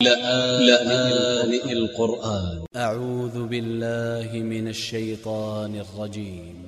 لآن القرآن. أ ع و ذ ب ا ل ل ه من ا ل ش ي ط ا ن ا ل ج ي م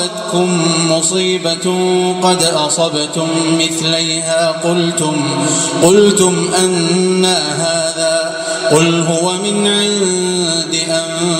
أصابتكم مصيبة قد أصبتم مثليها قلتم قلتم أنا هذا قل هو من عند أنفسكم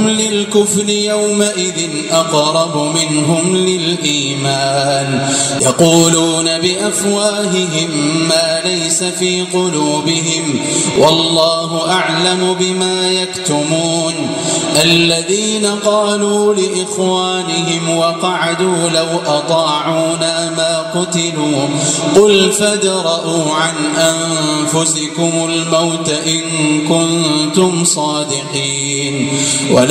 للكفر يومئذ أقرب منهم للإيمان. يقولون بأفواههم ما ليس في قلوبهم. والله أعلم بما يكتمون. الذين قالوا لإخوانهم وقعدوا لو أطاعونا ما قتلوا. قل فادرءوا عن أنفسكم الموت إن كنتم صادقين. ولا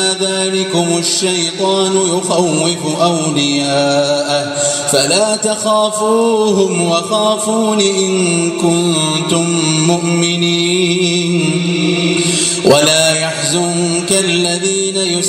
ذلكم الشيطان يخوف أولياءه. فلا تخافوهم وخافون إن كنتم مؤمنين. ولا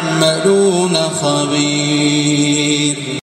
تعملون خبير.